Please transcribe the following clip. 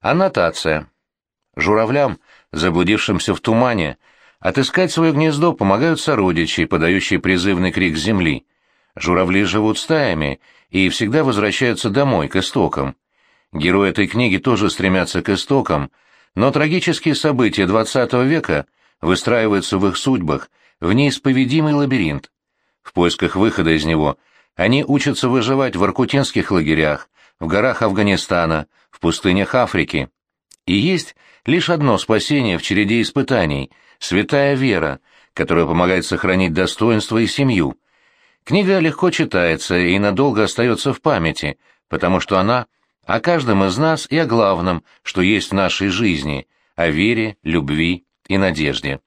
Аннотация. Журавлям, заблудившимся в тумане, отыскать свое гнездо помогают сородичи, подающие призывный крик земли. Журавли живут стаями и всегда возвращаются домой, к истокам. Герои этой книги тоже стремятся к истокам, но трагические события XX века выстраиваются в их судьбах в неисповедимый лабиринт. В поисках выхода из него они учатся выживать в аркутинских лагерях, в горах Афганистана, в пустынях Африки. И есть лишь одно спасение в череде испытаний — святая вера, которая помогает сохранить достоинство и семью. Книга легко читается и надолго остается в памяти, потому что она о каждом из нас и о главном, что есть в нашей жизни, о вере, любви и надежде.